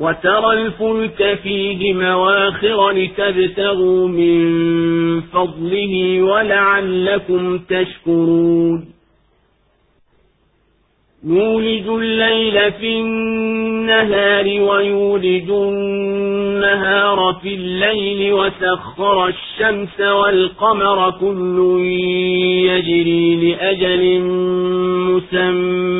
وترى الفلك فيه مواخر لتبتغوا من فضله ولعلكم تشكرون. يولج الليل في النهار ويولج النهار في الليل وسخر الشمس والقمر كل يجري لأجل مسمى.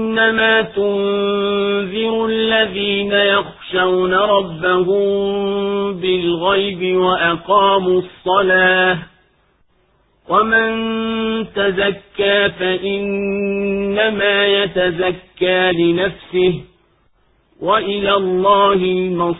إنما تنذر الذين يخشون ربهم بالغيب وأقاموا الصلاة ومن تزكى فإنما يتزكى لنفسه وإلى الله المصير